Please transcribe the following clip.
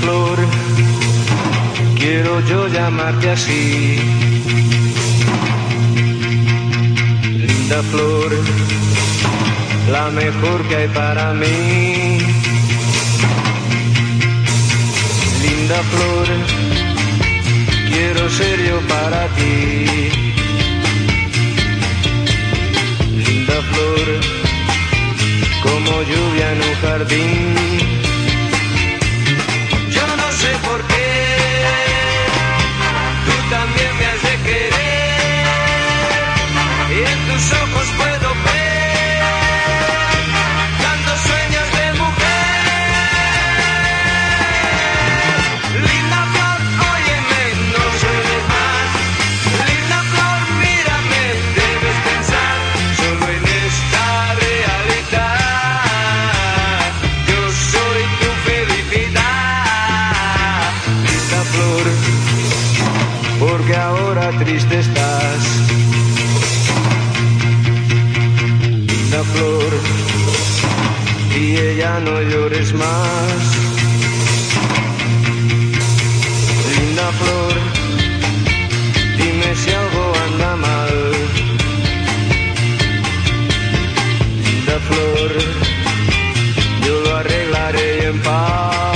flor, quiero yo llamarte así. Linda flor, la mejor que hay para mí. Linda flor, quiero ser yo para ti. linda flor, como lluvia en un jardín. Porque ahora triste estás. Linda flor, y ella no llores más. Linda flor, dime si algo anda mal. Linda flor, yo lo arreglaré en paz.